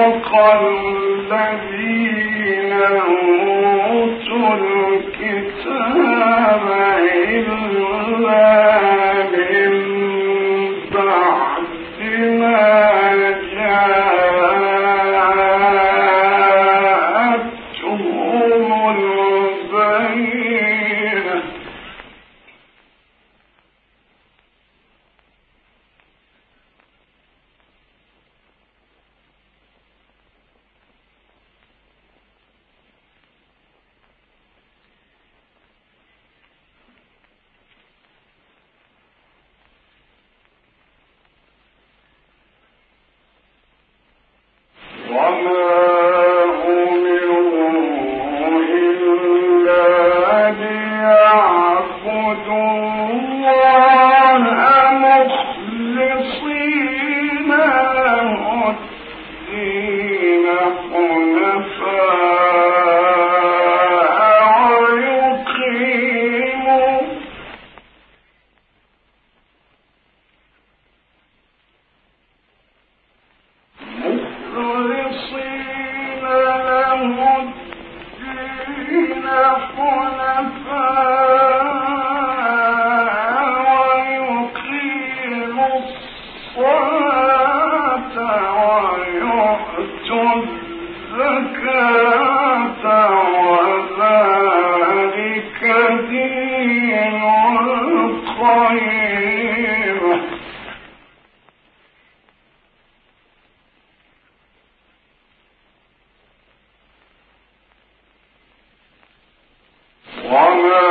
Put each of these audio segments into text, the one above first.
الزكاة longer.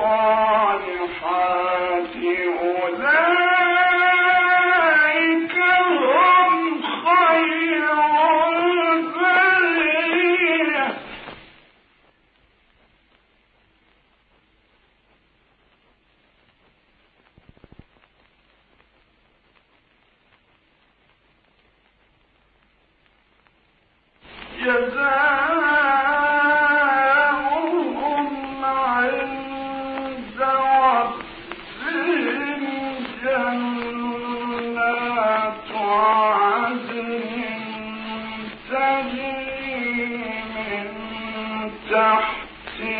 قال